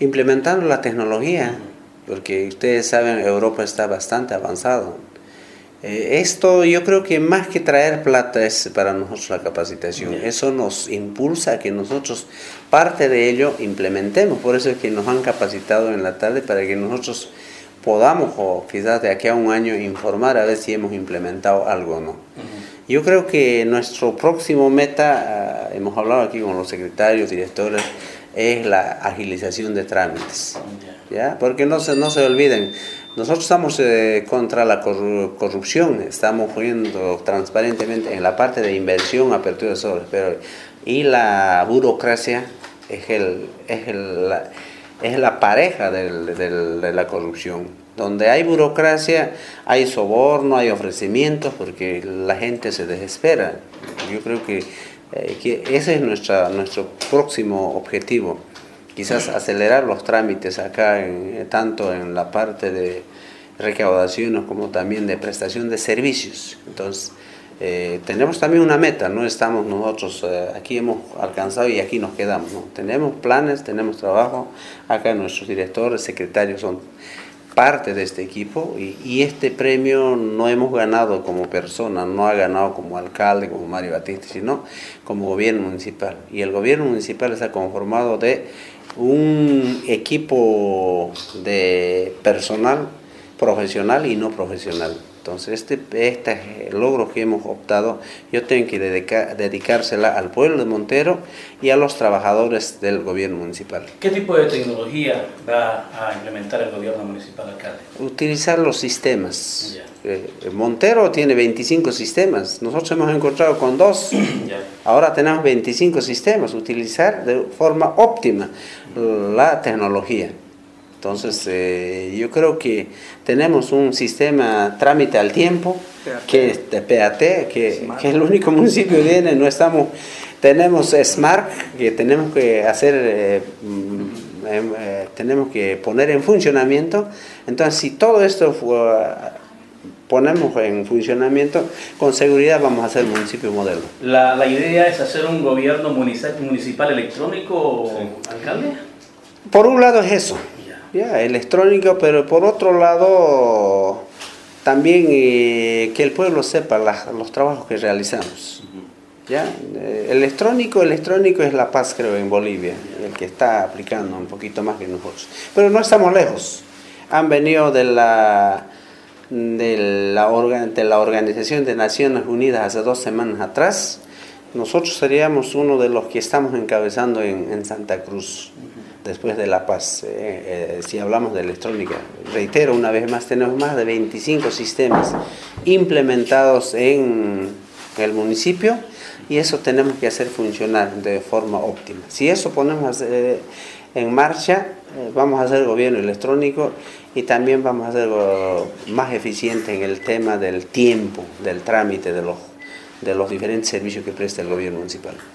implementando la tecnología, porque ustedes saben, Europa está bastante avanzado. Eh, esto yo creo que más que traer plata es para nosotros la capacitación. Eso nos impulsa a que nosotros parte de ello implementemos. Por eso es que nos han capacitado en la tarde para que nosotros podamos, o quizás de aquí a un año, informar a ver si hemos implementado algo o no. Yo creo que nuestro próximo meta, ah, hemos hablado aquí con los secretarios, directores, es la agilización de trámites. ¿ya? Porque no se, no se olviden, nosotros estamos eh, contra la corrupción, estamos viendo transparentemente en la parte de inversión, apertura de sobres, pero y la burocracia es, el, es, el, la, es la pareja del, del, de la corrupción. Donde hay burocracia, hay soborno, hay ofrecimientos, porque la gente se desespera. Yo creo que, eh, que ese es nuestra, nuestro próximo objetivo quizás acelerar los trámites acá, en, tanto en la parte de recaudación como también de prestación de servicios. Entonces, eh, tenemos también una meta, no estamos nosotros, eh, aquí hemos alcanzado y aquí nos quedamos. ¿no? Tenemos planes, tenemos trabajo, acá nuestros directores, secretarios son parte de este equipo y, este premio no hemos ganado como persona, no ha ganado como alcalde, como Mario Batista, sino como gobierno municipal. Y el gobierno municipal está conformado de un equipo de personal profesional y no profesional. Entonces, este, este logro que hemos optado, yo tengo que dedicar, dedicársela al pueblo de Montero y a los trabajadores del gobierno municipal. ¿Qué tipo de tecnología va a implementar el gobierno municipal, alcalde? Utilizar los sistemas. Eh, Montero tiene 25 sistemas, nosotros hemos encontrado con dos, ahora tenemos 25 sistemas, utilizar de forma óptima la tecnología. Entonces, eh, yo creo que tenemos un sistema trámite al tiempo, que es de PAT, que, que, el único municipio que tiene, no estamos, tenemos Smart, que tenemos que hacer, eh, mm, em, eh, tenemos que poner en funcionamiento. Entonces, si todo esto ponemos en funcionamiento, con seguridad vamos a ser municipio modelo. ¿La, la idea es hacer un gobierno municipal electrónico, alcalde? Por un lado es eso ya, electrónico, pero por otro lado también eh, que el pueblo sepa los trabajos que realizamos. ¿ya? Eh, electrónico, electrónico es la paz creo en Bolivia, el que está aplicando un poquito más que nosotros. Pero no estamos lejos. Han venido de la, de la, de la Organización de Naciones Unidas hace dos semanas atrás. Nosotros seríamos uno de los que estamos encabezando en, en Santa Cruz después de La Paz. Eh, eh, si hablamos de electrónica, reitero una vez más, tenemos más de 25 sistemas implementados en el municipio y eso tenemos que hacer funcionar de forma óptima. Si eso ponemos eh, en marcha, vamos a hacer gobierno electrónico y también vamos a ser más eficiente en el tema del tiempo, del trámite de los, de los diferentes servicios que presta el gobierno municipal.